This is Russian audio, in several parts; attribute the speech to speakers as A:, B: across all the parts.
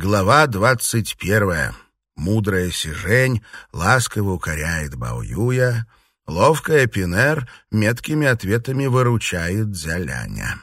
A: Глава двадцать первая. Мудрая Сижень ласково укоряет Баоюя, ловкая Пинер меткими ответами выручает Дзяляня.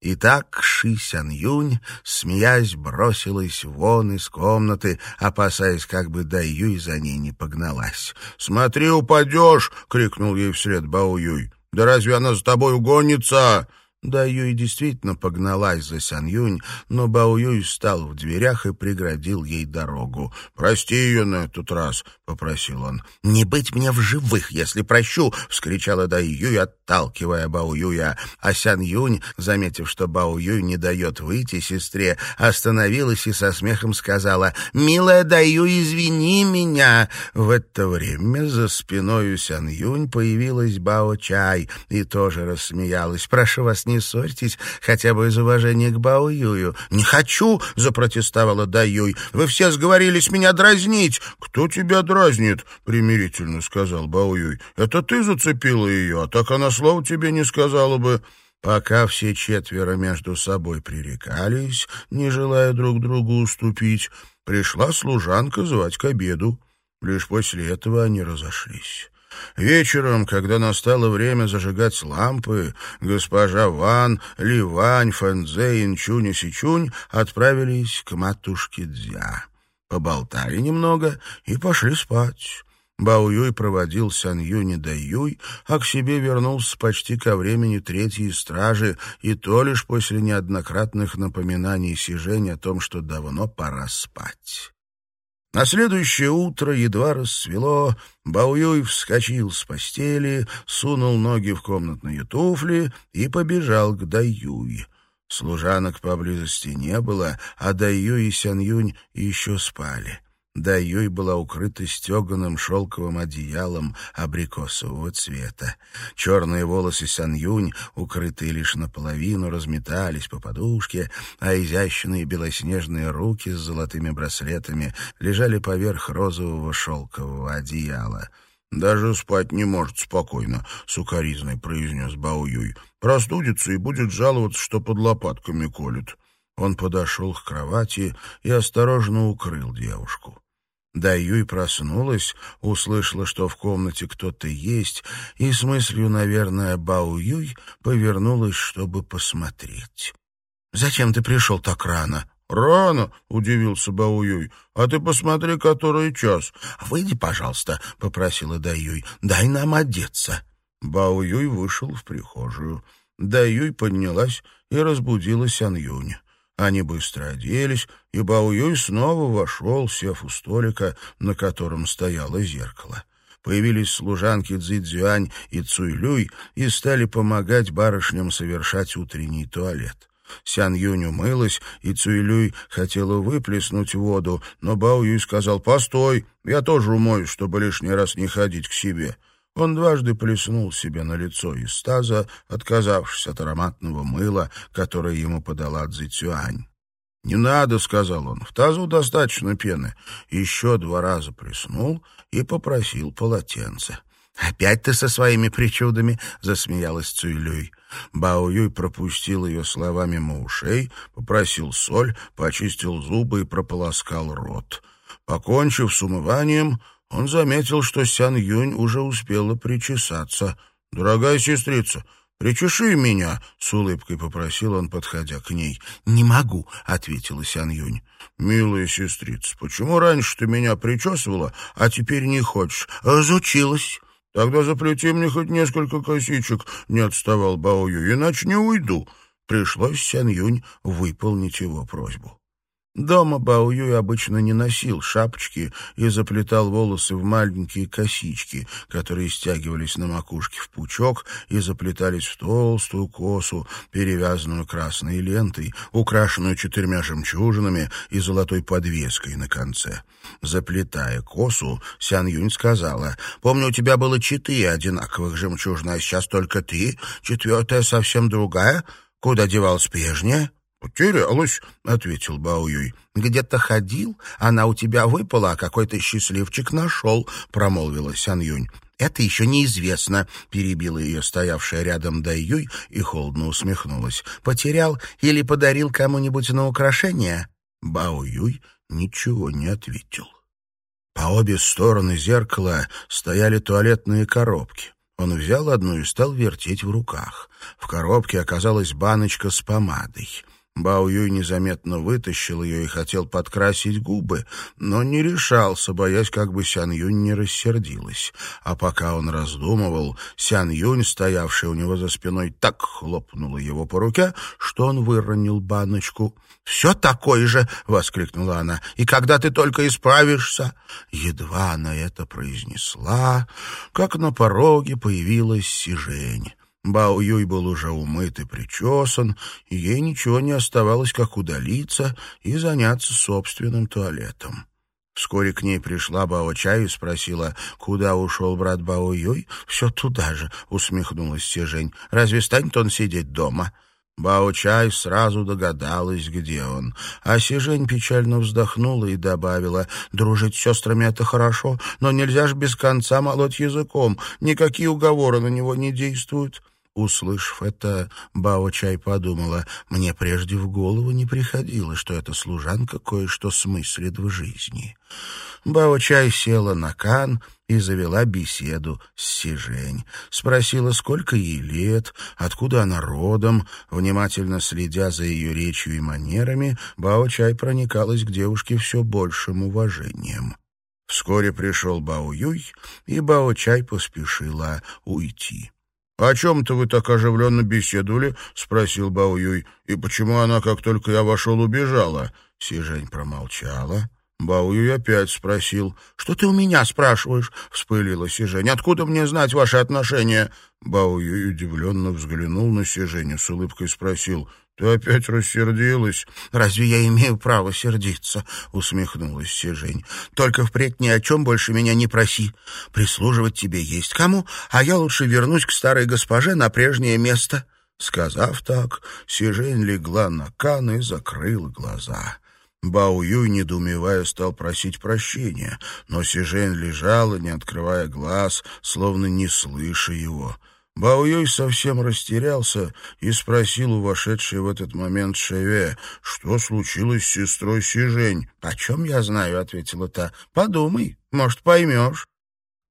A: Итак, Ши Сян Юнь, смеясь, бросилась вон из комнаты, опасаясь, как бы Дай Юй за ней не погналась. «Смотри, упадешь!» — крикнул ей вслед Бао Юй. «Да разве она за тобой угонится?» Да Юй действительно погналась за Сян Юнь, но Бао Юй встал в дверях и преградил ей дорогу. «Прости ее на этот раз», — попросил он. «Не быть мне в живых, если прощу!» — вскричала Да Юй, отталкивая Бао Юя. А Сян Юнь, заметив, что Бао Юй не дает выйти сестре, остановилась и со смехом сказала «Милая Да Юй, извини меня!» В это время за спиной у Сян Юнь появилась Бао Чай и тоже рассмеялась. «Прошу вас, ссорьтесь, хотя бы из уважения к Бао Юю». «Не хочу!» — запротестовала Да Юй. «Вы все сговорились меня дразнить!» «Кто тебя дразнит?» — примирительно сказал Бао Юй. «Это ты зацепила ее, а так она слова тебе не сказала бы». Пока все четверо между собой пререкались, не желая друг другу уступить, пришла служанка звать к обеду. Лишь после этого они разошлись. Вечером, когда настало время зажигать лампы, госпожа Ван, Ливань, Фэнзе, Инчунь и Сичунь отправились к матушке Дзя. Поболтали немного и пошли спать. Бао Юй проводил Сян Юни до Юй, а к себе вернулся почти ко времени третьей стражи, и то лишь после неоднократных напоминаний Сижень о том, что давно пора спать. На следующее утро едва рассвело, Баоюй вскочил с постели, сунул ноги в комнатные туфли и побежал к Даюй. Служанок поблизости не было, а Даюй и Сянюнь еще спали. Даюй была укрыта стеганым шелковым одеялом абрикосового цвета. Черные волосы Сан-Юнь, укрытые лишь наполовину, разметались по подушке, а изящные белоснежные руки с золотыми браслетами лежали поверх розового шелкового одеяла. «Даже спать не может спокойно», — сукоризной произнес Бао-Юй. «Простудится и будет жаловаться, что под лопатками колет». Он подошел к кровати и осторожно укрыл девушку. Да Юй проснулась, услышала, что в комнате кто-то есть, и с мыслью, наверное, Бао Юй повернулась, чтобы посмотреть. «Зачем ты пришел так рано?» «Рано», — удивился Бао Юй. «А ты посмотри, который час». «Выйди, пожалуйста», — попросила Даюй. «Дай нам одеться». Бао Юй вышел в прихожую. Даюй поднялась и разбудила Сян Юнь. Они быстро оделись, и Бао Юй снова вошел, сев у столика, на котором стояло зеркало. Появились служанки Цзюань и Цуйлюй и стали помогать барышням совершать утренний туалет. Сян Юнь умылась, и Цуйлюй хотела выплеснуть воду, но Бао Юй сказал «Постой, я тоже умоюсь, чтобы лишний раз не ходить к себе». Он дважды плеснул себе на лицо из таза, отказавшись от ароматного мыла, которое ему подала Цзицюань. «Не надо», — сказал он, — «в тазу достаточно пены». Еще два раза плеснул и попросил полотенце. «Опять ты со своими причудами?» — засмеялась Цуйлюй. Бао Юй пропустил ее слова мимо ушей, попросил соль, почистил зубы и прополоскал рот. Покончив с умыванием, он заметил, что Сян Юнь уже успела причесаться. «Дорогая сестрица, причеши меня», — с улыбкой попросил он, подходя к ней. «Не могу», — ответила Сян Юнь. «Милая сестрица, почему раньше ты меня причесывала, а теперь не хочешь?» «Разучилась». «Тогда заплети мне хоть несколько косичек», — не отставал Бао Ю, «иначе не уйду». Пришлось Сян Юнь выполнить его просьбу. Дома Бао Юй обычно не носил шапочки и заплетал волосы в маленькие косички, которые стягивались на макушке в пучок и заплетались в толстую косу, перевязанную красной лентой, украшенную четырьмя жемчужинами и золотой подвеской на конце. Заплетая косу, Сян Юнь сказала, «Помню, у тебя было четыре одинаковых жемчужины, а сейчас только ты, четвертая совсем другая. Куда девалась прежняя?» «Потерялась», — ответил Баоюй. «Где-то ходил, она у тебя выпала, а какой-то счастливчик нашел», — промолвила Сян Юнь. «Это еще неизвестно», — перебила ее стоявшая рядом Дайюй и холодно усмехнулась. «Потерял или подарил кому-нибудь на украшение?» Бао Юй ничего не ответил. По обе стороны зеркала стояли туалетные коробки. Он взял одну и стал вертеть в руках. В коробке оказалась баночка с помадой. Бао Юй незаметно вытащил ее и хотел подкрасить губы, но не решался, боясь, как бы Сян Юнь не рассердилась. А пока он раздумывал, Сян Юнь, стоявшая у него за спиной, так хлопнула его по руке, что он выронил баночку. «Все такое же!» — воскликнула она. «И когда ты только исправишься?» Едва она это произнесла, как на пороге появилась Сижень. Бао Юй был уже умыт и причесан, и ей ничего не оставалось, как удалиться и заняться собственным туалетом. Вскоре к ней пришла Бао Чай и спросила, куда ушел брат Бао Юй. «Все туда же», — усмехнулась Сежень. «Разве станет он сидеть дома?» Бао-чай сразу догадалась, где он. А Сижень печально вздохнула и добавила, «Дружить с сестрами — это хорошо, но нельзя ж без конца молоть языком. Никакие уговоры на него не действуют». Услышав это, Бао-чай подумала, «Мне прежде в голову не приходило, что эта служанка кое-что смыслит в жизни». Бао-чай села на кан и завела беседу с Сижень. Спросила, сколько ей лет, откуда она родом. Внимательно следя за ее речью и манерами, Бао-чай проникалась к девушке все большим уважением. Вскоре пришел Бао-Юй, и Бао-чай поспешила уйти. «О чем-то вы так оживленно беседовали?» — спросил Бао-Юй. «И почему она, как только я вошел, убежала?» Сижень промолчала. Бауюй опять спросил. «Что ты у меня спрашиваешь?» — вспылила Сижень. «Откуда мне знать ваши отношения?» Бауюй удивленно взглянул на Сиженю, с улыбкой спросил. «Ты опять рассердилась?» «Разве я имею право сердиться?» — усмехнулась Сижень. «Только впредь ни о чем больше меня не проси. Прислуживать тебе есть кому, а я лучше вернусь к старой госпоже на прежнее место». Сказав так, Сижень легла на кан и закрыла глаза. Бао Юй, недоумевая, стал просить прощения, но Сижень лежала, не открывая глаз, словно не слыша его. Бао совсем растерялся и спросил у вошедшей в этот момент Шеве, что случилось с сестрой Сижень. «О чем я знаю?» — ответила та. «Подумай, может, поймешь».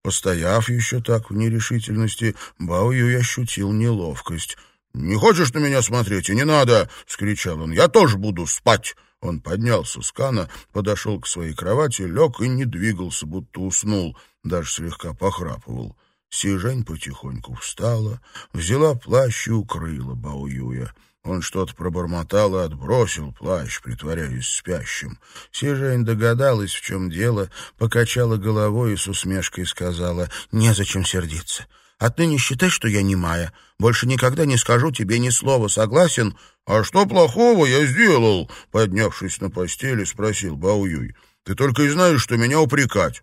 A: Постояв еще так в нерешительности, Бао ощутил неловкость. «Не хочешь на меня смотреть? И не надо!» — скричал он. «Я тоже буду спать!» Он поднялся с кана, подошел к своей кровати, лег и не двигался, будто уснул, даже слегка похрапывал. Сижень потихоньку встала, взяла плащ и укрыла Баоюя. Он что-то пробормотал и отбросил плащ, притворяясь спящим. Сижень догадалась, в чем дело, покачала головой и с усмешкой сказала «Незачем сердиться. Отныне считай, что я не Майя. Больше никогда не скажу тебе ни слова. Согласен?» «А что плохого я сделал?» Поднявшись на постели, спросил Бауюй. «Ты только и знаешь, что меня упрекать.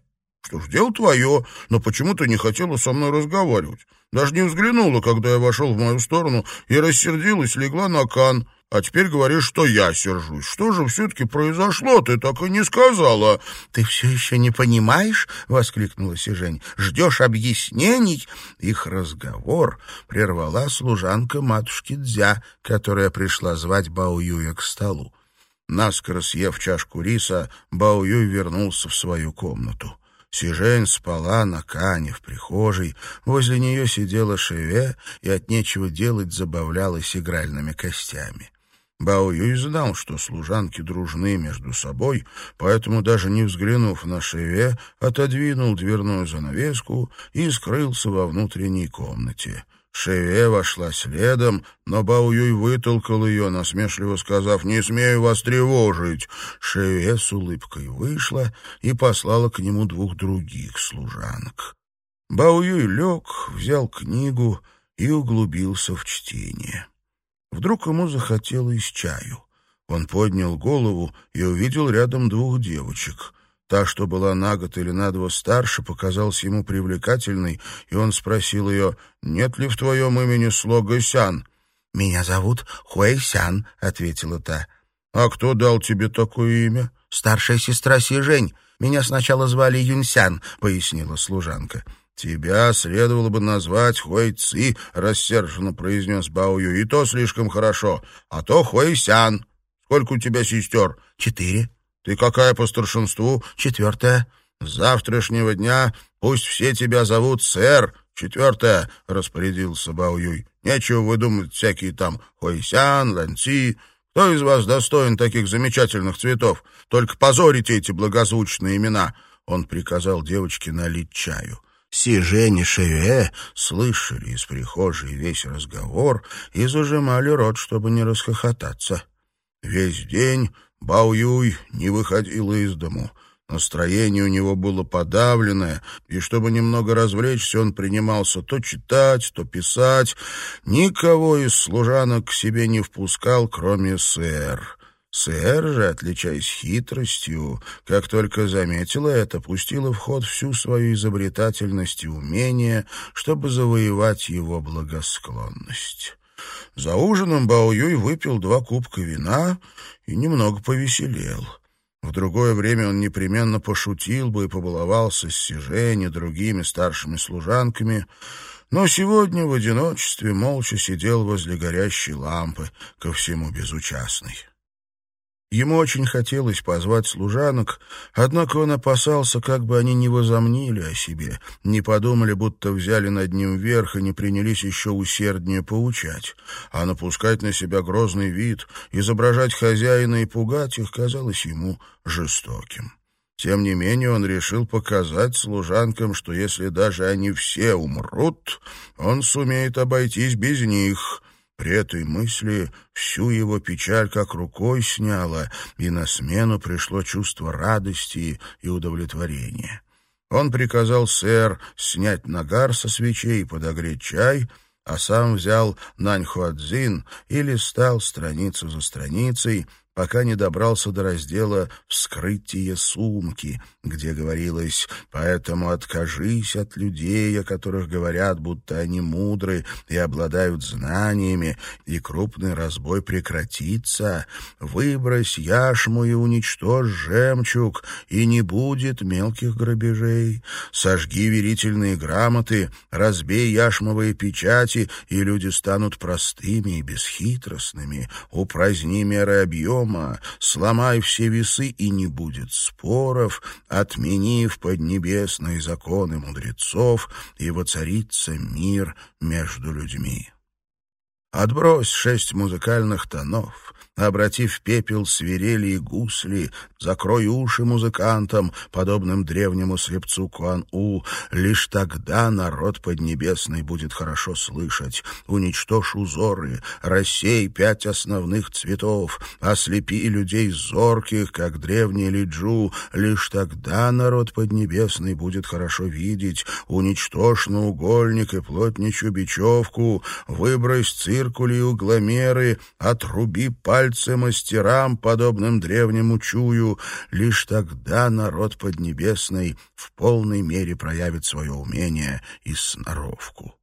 A: Что ж, дело твое, но почему ты не хотела со мной разговаривать? Даже не взглянула, когда я вошел в мою сторону, и рассердилась, легла на кан». А теперь говоришь, что я сержусь. Что же все-таки произошло? Ты так и не сказала. — Ты все еще не понимаешь? — воскликнула Сижень. — Ждешь объяснений? Их разговор прервала служанка матушки Дзя, которая пришла звать Баоюя к столу. Наскоро съев чашку риса, Баоюй вернулся в свою комнату. Сижень спала на кане в прихожей, возле нее сидела Шеве и от нечего делать забавлялась игральными костями. Бао Юй знал, что служанки дружны между собой, поэтому, даже не взглянув на Шеве, отодвинул дверную занавеску и скрылся во внутренней комнате. Шеве вошла следом, но Бао Юй вытолкал ее, насмешливо сказав «Не смею вас тревожить». Шеве с улыбкой вышла и послала к нему двух других служанок. Бао Юй лег, взял книгу и углубился в чтение. Вдруг ему захотелось чаю. Он поднял голову и увидел рядом двух девочек. Та, что была на год или на два старше, показалась ему привлекательной, и он спросил ее, «Нет ли в твоем имени слога Сян?» «Меня зовут Хуэйсян», — ответила та.
B: «А кто дал тебе такое имя?»
A: «Старшая сестра Сижень. Меня сначала звали Юньсян», — пояснила служанка.
B: «Тебя следовало бы назвать Хуэй Ци», — рассерженно произнес Бао Ю. «И то слишком хорошо. А то Хуэй Сян. Сколько у тебя сестер?»
A: «Четыре».
B: «Ты какая по старшинству?»
A: «Четвертая».
B: «С завтрашнего дня пусть все тебя зовут сэр. Четвертая», — распорядился Бао Юй. «Нечего выдумать всякие там Хуэйсян, Ланци. Кто из вас достоин таких замечательных цветов? Только позорите эти благозвучные имена». Он приказал девочке налить чаю.
A: Си Жень и Шеве слышали из прихожей весь разговор и зажимали рот, чтобы не расхохотаться.
B: Весь день Бао Юй не выходила из дому. Настроение у него было подавленное, и чтобы немного развлечься, он принимался то читать, то писать. Никого из служанок к себе не впускал, кроме сэр. Сэр же, отличаясь хитростью, как только заметила это, пустила в ход всю свою изобретательность и умение, чтобы завоевать его благосклонность. За ужином Бао Юй выпил два кубка вина и немного повеселел. В другое время он непременно пошутил бы и побаловался с Сижень и другими старшими служанками, но сегодня в одиночестве молча сидел возле горящей лампы, ко всему безучастный. Ему очень хотелось позвать служанок, однако он опасался, как бы они не возомнили о себе, не подумали, будто взяли над ним верх и не принялись еще усерднее поучать. А напускать на себя грозный вид, изображать хозяина и пугать их казалось ему жестоким. Тем не менее он решил показать служанкам, что если даже они все умрут, он сумеет обойтись без них — при этой мысли всю его печаль как рукой сняла, и на смену пришло чувство радости и удовлетворения. Он приказал сэр снять нагар со свечей и подогреть чай, а сам взял Наньхуадзин и листал страницу за страницей, пока не добрался до раздела «Вскрытие сумки», где говорилось «Поэтому откажись от людей, о которых говорят, будто они мудры и обладают знаниями, и крупный разбой прекратится. Выбрось яшму и уничтожь жемчуг, и не будет мелких грабежей. Сожги верительные грамоты, разбей яшмовые печати, и люди станут простыми и бесхитростными. Упраздни меры объема, дома, сломай все весы, и не будет споров, отменив поднебесные законы мудрецов, и воцарится мир между людьми. Отбрось шесть музыкальных тонов, обратив пепел свирели и гусли, закрой уши музыкантам, подобным древнему слепцу Куан-У. Лишь тогда народ поднебесный будет хорошо слышать. Уничтожь узоры, рассей пять основных цветов, ослепи людей зорких, как древний Лиджу. Лишь тогда народ поднебесный будет хорошо видеть. Уничтожь наугольник и плотничью бечевку, выбрось циркули и угломеры, отруби пальцы пальцы мастерам, подобным древнему чую. Лишь тогда народ Поднебесный в полной мере проявит свое умение и сноровку.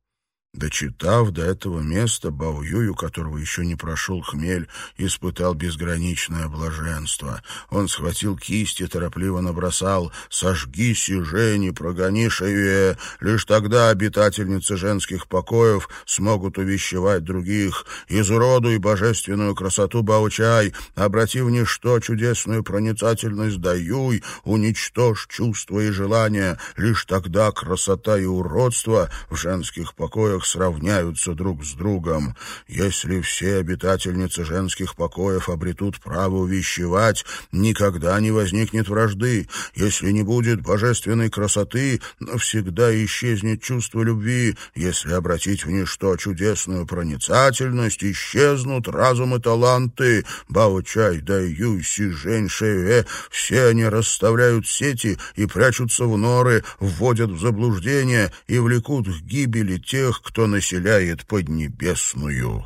B: Дочитав до этого места, Баоюю, которого еще не прошел хмель, испытал безграничное блаженство. Он схватил кисть и торопливо набросал «Сожги сижени, прогони шеве». Лишь тогда обитательницы женских покоев смогут увещевать других. Изуродуй божественную красоту Баучай, обрати в ничто чудесную проницательность Даюй, уничтожь чувства и желания. Лишь тогда красота и уродство в женских покоях сравняются друг с другом. Если все обитательницы женских покоев обретут право увещевать, никогда не возникнет вражды. Если не будет божественной красоты, навсегда исчезнет чувство любви. Если обратить в ничто чудесную проницательность, исчезнут разум и таланты. Бао-чай, Дай-Юй, Си-Жень, Шеве — все они расставляют сети и прячутся в норы, вводят в заблуждение и влекут к гибели тех, кто кто населяет Поднебесную.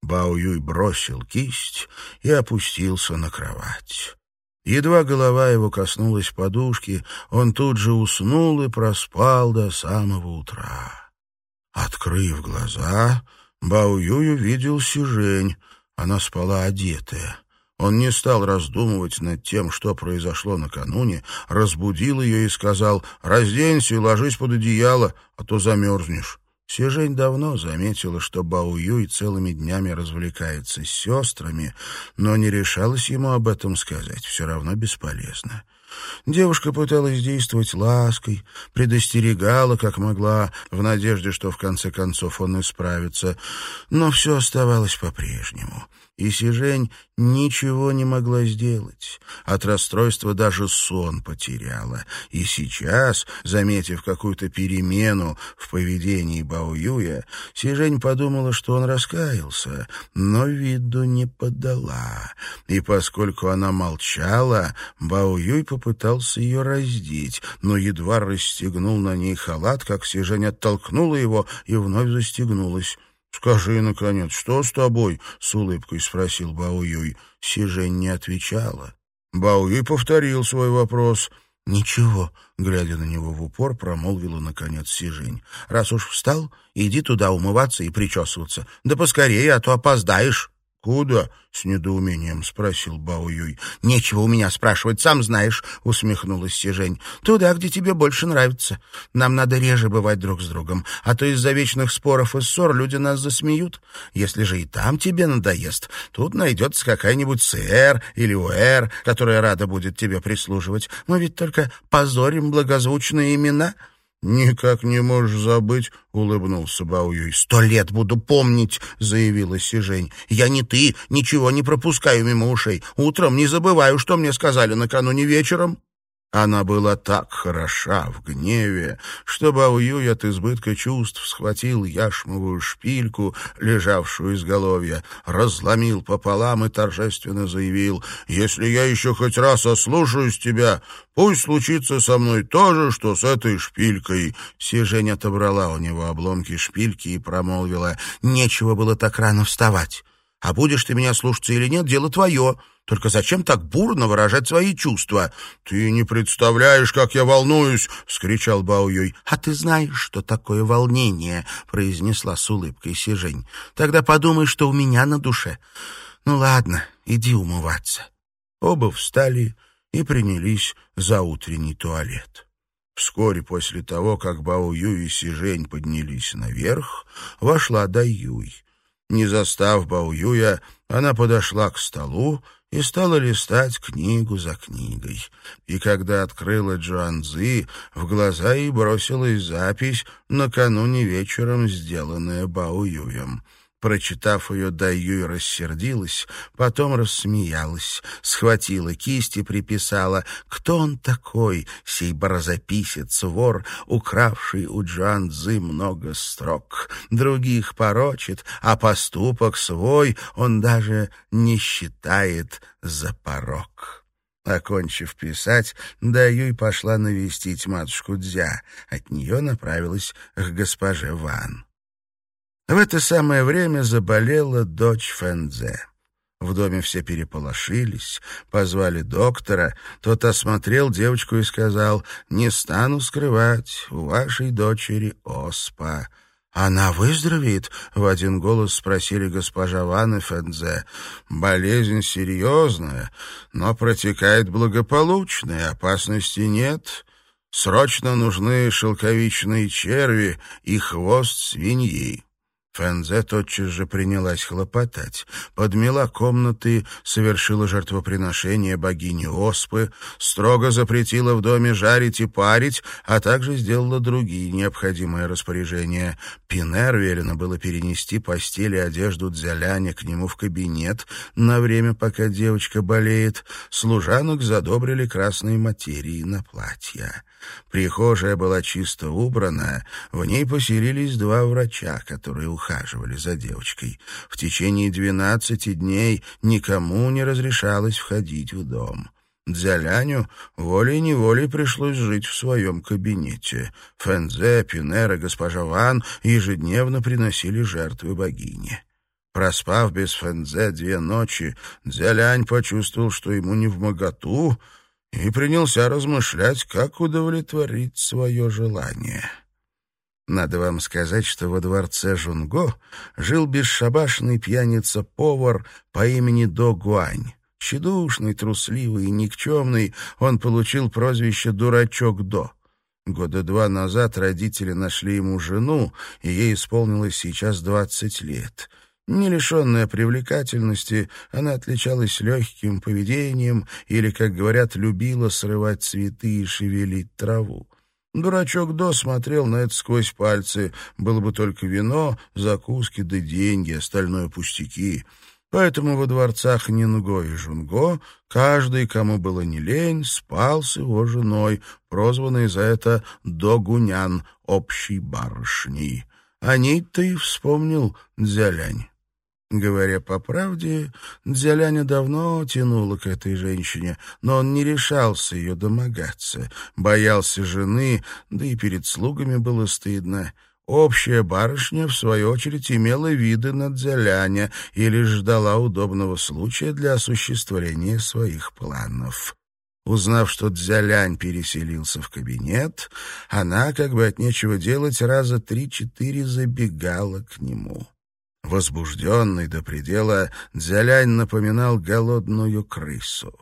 B: Бао Юй бросил кисть и опустился на кровать. Едва голова его коснулась подушки, он тут же уснул и проспал до самого утра. Открыв глаза,
A: Бао Юй увидел Сижень. Она спала одетая. Он не стал раздумывать над тем, что произошло накануне, разбудил ее и сказал «Разденься и ложись под одеяло, а то замерзнешь». Сижень давно заметила, что Бао Юй целыми днями развлекается с сестрами, но не решалась ему об этом сказать, все равно бесполезно. Девушка пыталась действовать лаской, предостерегала, как могла, в надежде, что в конце концов он исправится, но все оставалось по-прежнему и Сижень ничего не могла сделать. От расстройства даже сон потеряла. И сейчас, заметив какую-то перемену в поведении Баоюя, Сижень подумала, что он раскаялся, но виду не подала. И поскольку она молчала, Баоюй попытался ее раздеть, но едва расстегнул на ней халат, как Сижень оттолкнула его и вновь застегнулась. «Скажи, наконец, что с тобой?» — с улыбкой спросил Баоюй. Сижень не отвечала. Баоюй повторил свой вопрос. «Ничего», — глядя на него в упор, промолвила, наконец, Сижень. «Раз уж встал, иди туда умываться и причесываться. Да поскорее, а то опоздаешь». «Куда?» — с недоумением спросил Бао Юй. «Нечего у меня спрашивать, сам знаешь», — усмехнулась Сижень. «Туда, где тебе больше нравится. Нам надо реже бывать друг с другом, а то из-за вечных споров и ссор люди нас засмеют. Если же и там тебе надоест, тут найдется какая-нибудь сэр или уэр, которая рада будет тебе прислуживать. Мы ведь только позорим благозвучные имена». «Никак не можешь забыть», — улыбнулся Баоюй. «Сто лет буду помнить», — заявила Сижень. «Я не ты, ничего не пропускаю мимо ушей. Утром не забываю, что мне сказали накануне вечером». Она была так хороша в гневе, что Баоюй от избытка чувств схватил яшмовую шпильку, лежавшую изголовья, разломил пополам и торжественно заявил, «Если я еще хоть раз ослушаюсь тебя, пусть случится со мной то же, что с этой шпилькой». Сижень отобрала у него обломки шпильки и промолвила, «Нечего было так рано вставать. А будешь ты меня слушаться или нет, дело твое». Только зачем так бурно выражать свои чувства? Ты не представляешь, как я волнуюсь, вскричал Баоюй. А ты знаешь, что такое волнение, произнесла с улыбкой Сижень. Тогда подумай, что у меня на душе. Ну ладно, иди умываться. Оба встали и принялись за утренний туалет. Вскоре после того, как Бао Юй и Сижень поднялись наверх, вошла Дай Юй. Не застав Бао Юя, она подошла к столу и стала листать книгу за книгой. И когда открыла Джуанзы, в глаза ей бросилась запись, накануне вечером сделанная Баоюем. Прочитав ее, Даюй рассердилась, потом рассмеялась, схватила кисть и приписала «Кто он такой, сей барзаписец, вор, укравший у Джан Цзы много строк? Других порочит, а поступок свой он даже не считает за порок». Окончив писать, Даюй пошла навестить матушку Дзя. От нее направилась к госпоже Ван. В это самое время заболела дочь Фэнзе. В доме все переполошились, позвали доктора. Тот осмотрел девочку и сказал, «Не стану скрывать, у вашей дочери оспа». «Она выздоровеет?» — в один голос спросили госпожа Ван и Фэнзе. «Болезнь серьезная, но протекает благополучно, и опасности нет. Срочно нужны шелковичные черви и хвост свиньи». Фэнзе тотчас же принялась хлопотать, подмела комнаты, совершила жертвоприношение богини Оспы, строго запретила в доме жарить и парить, а также сделала другие необходимые распоряжения. Пинер велено было перенести постель и одежду Дзяляня к нему в кабинет на время, пока девочка болеет. Служанок задобрили красные материи на платья. Прихожая была чисто убрана, в ней поселились два врача, которые ухаживали за девочкой. В течение двенадцати дней никому не разрешалось входить в дом. Дзяляню волей-неволей пришлось жить в своем кабинете. Фэнзе, Пинер госпожа Ван ежедневно приносили жертвы богине. Проспав без Фэнзе две ночи, Дзялянь почувствовал, что ему не в моготу, и принялся размышлять, как удовлетворить свое желание. Надо вам сказать, что во дворце Жунго жил бесшабашный пьяница-повар по имени До Гуань. Чедушный, трусливый и никчемный, он получил прозвище «Дурачок До». Года два назад родители нашли ему жену, и ей исполнилось сейчас двадцать лет. Не лишенная привлекательности, она отличалась легким поведением или, как говорят, любила срывать цветы и шевелить траву. Дурачок До смотрел на это сквозь пальцы. Было бы только вино, закуски да деньги, остальное пустяки. Поэтому во дворцах Нинго и Жунго каждый, кому было не лень, спал с его женой, прозванной за это Догунян, общей барышней. О ней-то и вспомнил Дзялянь. Говоря по правде, Дзяляня давно тянула к этой женщине, но он не решался ее домогаться, боялся жены, да и перед слугами было стыдно. Общая барышня, в свою очередь, имела виды на Дзяляня и лишь ждала удобного случая для осуществления своих планов. Узнав, что Дзялянь переселился в кабинет, она, как бы от нечего делать, раза три-четыре забегала к нему. Возбужденный до предела, Дзялянь напоминал голодную крысу.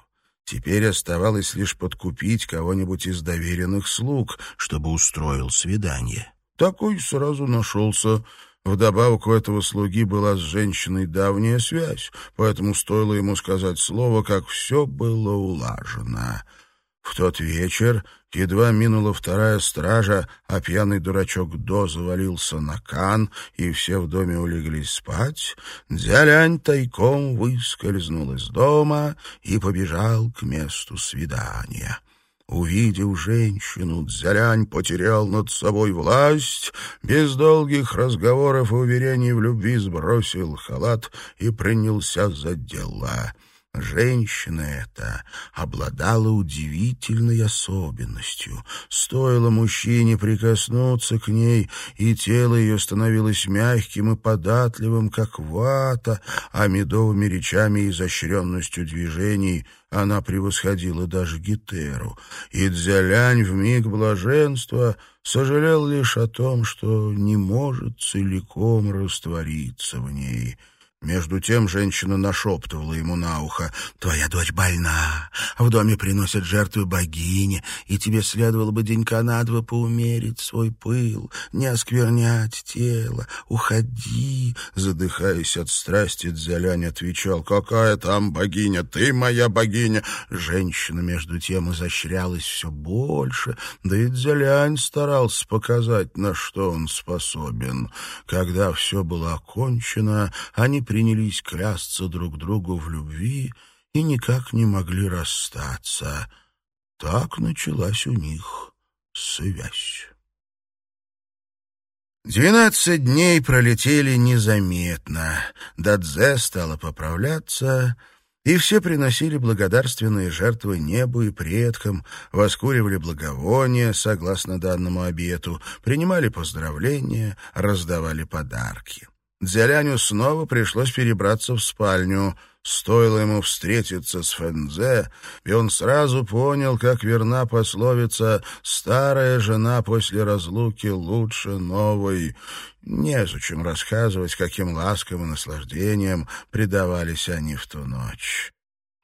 A: Теперь оставалось лишь подкупить кого-нибудь из доверенных слуг, чтобы устроил свидание. Такой сразу нашелся. Вдобавок у этого слуги была с женщиной давняя связь, поэтому стоило ему сказать слово, как все было улажено. В тот вечер едва минула вторая стража, а пьяный дурачок До завалился на кан, и все в доме улеглись спать, Дзялянь тайком выскользнул из дома и побежал к месту свидания. Увидев женщину, Дзялянь потерял над собой власть, без долгих разговоров и уверений в любви сбросил халат и принялся за дела — Женщина эта обладала удивительной особенностью. Стоило мужчине прикоснуться к ней, и тело ее становилось мягким и податливым, как вата, а медовыми речами и изощренностью движений она превосходила даже Гитеру. И Дзялянь в миг блаженства сожалел лишь о том, что не может целиком раствориться в ней — между тем женщина нашептывала ему на ухо. «Твоя дочь больна, в доме приносят жертвы богине, и тебе следовало бы денька на два поумерить свой пыл, не осквернять тело. Уходи!» Задыхаясь от страсти, Дзялянь отвечал. «Какая там богиня? Ты моя богиня!» Женщина между тем изощрялась все больше, да и Дзялянь старался показать, на что он способен. Когда все было окончено, они принялись клясться друг другу в любви и никак не могли расстаться. Так началась у них связь. Двенадцать дней пролетели незаметно. Дадзе стала поправляться, и все приносили благодарственные жертвы небу и предкам, воскуривали благовония, согласно данному обету, принимали поздравления, раздавали подарки. Дзяляню снова пришлось перебраться в спальню. Стоило ему встретиться с Фэнзе, и он сразу понял, как верна пословица «старая жена после разлуки лучше новой». Незачем рассказывать, каким ласком и наслаждением предавались они в ту ночь.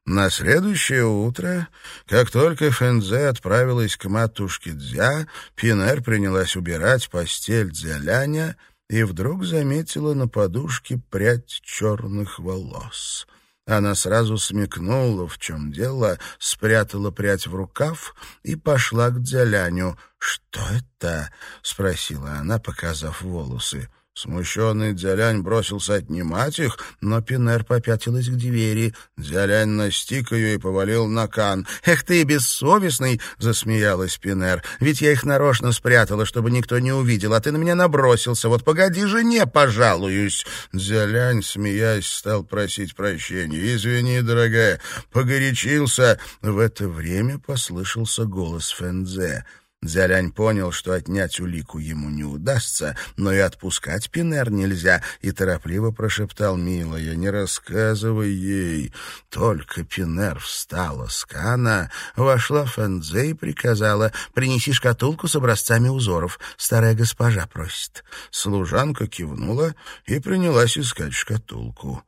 A: На следующее утро, как только Фэнзе отправилась к матушке Дзя, Пинер принялась убирать постель Дзяляня — и вдруг заметила на подушке прядь черных волос. Она сразу смекнула, в чем дело, спрятала прядь в рукав и пошла к Дзяляню. «Что это?» — спросила она, показав волосы. Смущенный Дзялянь бросился отнимать их, но Пинер попятилась к двери. Дзялянь настиг ее и повалил на кан. «Эх ты, бессовестный!» — засмеялась Пинер. «Ведь я их нарочно спрятала, чтобы никто не увидел, а ты на меня набросился. Вот погоди, жене пожалуюсь!» Дзялянь, смеясь, стал просить прощения. «Извини, дорогая, погорячился!» В это время послышался голос Фэнзе. Дзялянь понял, что отнять улику ему не удастся, но и отпускать Пинер нельзя, и торопливо прошептал «Милая, не рассказывай ей». Только Пинер встала с кана, вошла Фэнзе и приказала «Принеси шкатулку с образцами узоров, старая госпожа просит». Служанка кивнула и принялась искать шкатулку.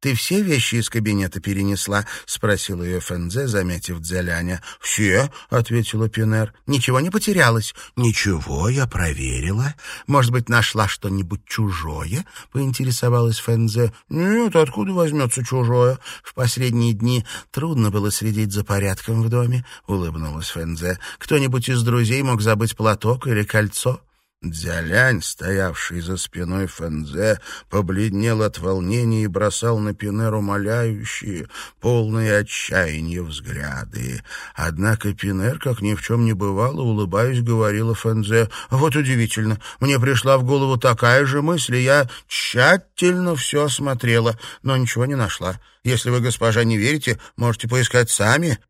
A: «Ты все вещи из кабинета перенесла?» — спросила ее Фензе, заметив Дзяляня. «Все», — ответила Пинер. «Ничего не потерялось?» «Ничего, я проверила. Может быть, нашла что-нибудь чужое?» — поинтересовалась Фензе. «Нет, откуда возьмется чужое?» «В последние дни трудно было следить за порядком в доме», — улыбнулась Фензе. «Кто-нибудь из друзей мог забыть платок или кольцо?» Дзялянь, стоявший за спиной Фэнзе, побледнел от волнения и бросал на Пинер умоляющие, полные отчаяния взгляды. Однако Пинер, как ни в чем не бывало, улыбаясь, говорила Фэнзе, «Вот удивительно, мне пришла в голову такая же мысль, и я тщательно все осмотрела, но ничего не нашла. Если вы, госпожа, не верите, можете поискать сами».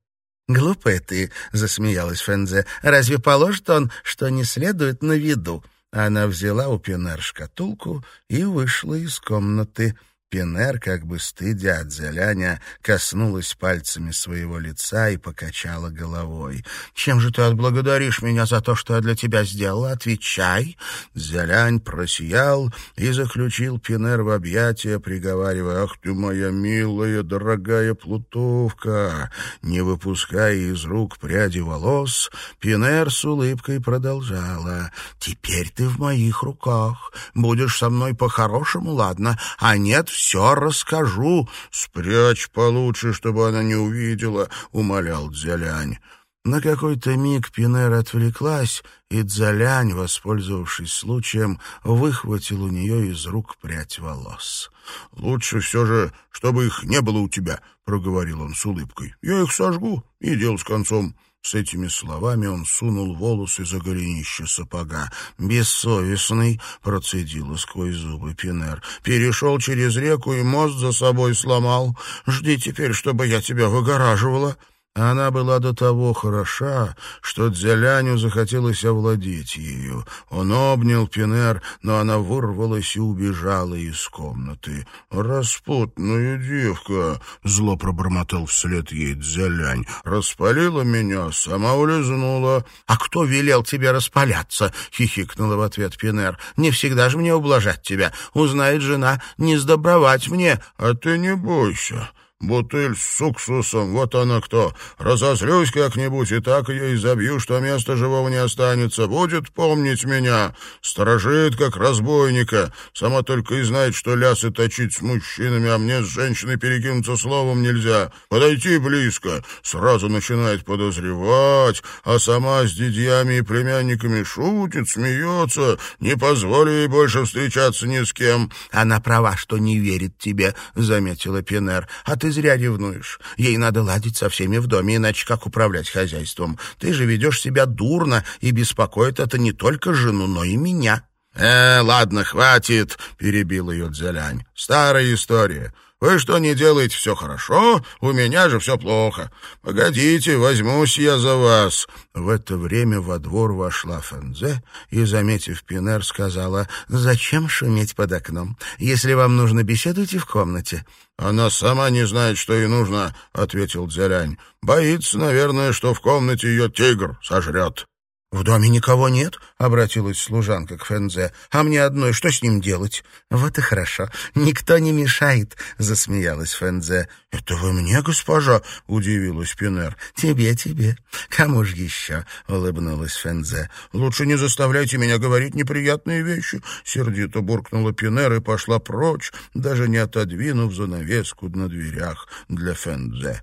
A: «Глупая ты», — засмеялась Фензе. «Разве положит он, что не следует на виду?» Она взяла у Пинер шкатулку и вышла из комнаты. Пинер, как бы стыдя от Зеляня, коснулась пальцами своего лица и покачала головой. «Чем же ты отблагодаришь меня за то, что я для тебя сделала? Отвечай!» Зелянь просиял и заключил Пинер в объятия, приговаривая, «Ах ты моя милая, дорогая плутовка!» Не выпуская из рук пряди волос, Пинер с улыбкой продолжала, «Теперь ты в моих руках. Будешь со мной по-хорошему, ладно? А нет, все расскажу. Спрячь получше, чтобы она не увидела, — умолял Дзялянь. На какой-то миг Пинер отвлеклась, и Дзалянь, воспользовавшись случаем, выхватил у нее из рук прядь волос. — Лучше все же, чтобы их не было у тебя, — проговорил он с улыбкой. — Я их сожгу, и дело с концом. С этими словами он сунул волосы за голенище сапога. «Бессовестный!» — процедила сквозь зубы Пинер. «Перешел через реку и мост за собой сломал. Жди теперь, чтобы я тебя выгораживала». Она была до того хороша, что Дзяляню захотелось овладеть ею. Он обнял Пинер, но она вырвалась и убежала из комнаты. «Распутная девка!» — зло пробормотал вслед ей Дзялянь. «Распалила меня, сама улизнула». «А кто велел тебе распаляться?» — хихикнула в ответ Пинер. «Не всегда же мне ублажать тебя. Узнает жена, не сдобровать мне». «А ты не бойся». Бутыль с уксусом, вот она кто. Разозлюсь как-нибудь, и так ее изобью, что места живого не останется. Будет помнить меня. Сторожит, как разбойника. Сама только и знает, что лясы точить с мужчинами, а мне с женщиной перекинуться словом нельзя. Подойти близко. Сразу начинает подозревать, а сама с дядьями и племянниками шутит, смеется. Не позволю ей больше встречаться ни с кем. Она права, что не верит тебе, — заметила Пинер. А ты ты зря ревнуешь. Ей надо ладить со всеми в доме, иначе как управлять хозяйством? Ты же ведешь себя дурно, и беспокоит это не только жену, но и меня». «Э, ладно, хватит», — перебил ее Дзялянь. «Старая история. Вы что не делаете все хорошо, у меня же все плохо. Погодите, возьмусь я за вас». В это время во двор вошла Фензе и, заметив Пинер, сказала, «Зачем шуметь под окном? Если вам нужно, беседуйте в комнате». «Она сама не знает, что ей нужно», — ответил Дзялянь. «Боится, наверное, что в комнате ее тигр сожрет». «В доме никого нет?» — обратилась служанка к Фензе. «А мне одной что с ним делать?» «Вот и хорошо. Никто не мешает», — засмеялась Фензе. «Это вы мне, госпожа?» — удивилась Пинер. «Тебе, тебе. Кому же еще?» — улыбнулась Фензе. «Лучше не заставляйте меня говорить неприятные вещи», — сердито буркнула Пинер и пошла прочь, даже не отодвинув занавеску на дверях для Фензе.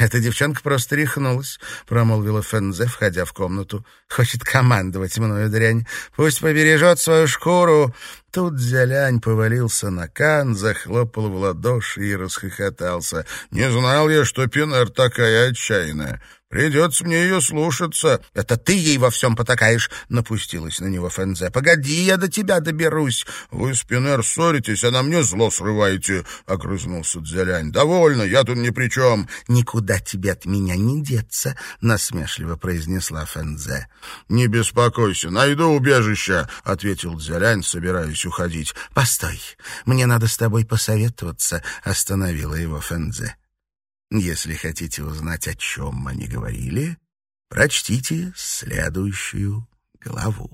A: «Эта девчонка просто рехнулась», — промолвила Фензе, входя в комнату. «Хочет командовать мною, дрянь. Пусть побережет свою шкуру». Тут Зялянь повалился на кан, захлопал в ладоши и расхохотался. «Не знал я, что Пинер такая отчаянная.
B: Придется мне ее слушаться.
A: — Это ты ей во всем потакаешь, — напустилась на него Фензе. — Погоди, я до тебя доберусь.
B: — Вы с Пинер ссоритесь, а на мне зло срываете, — огрызнулся Дзялянь. — Довольно, я тут ни при чем.
A: — Никуда тебе от меня не деться, — насмешливо произнесла Фензе.
B: — Не беспокойся, найду убежище, — ответил Дзялянь, собираясь уходить.
A: — Постой, мне надо с тобой посоветоваться, — остановила его Фензе. Если хотите узнать, о чем они говорили, прочтите следующую главу.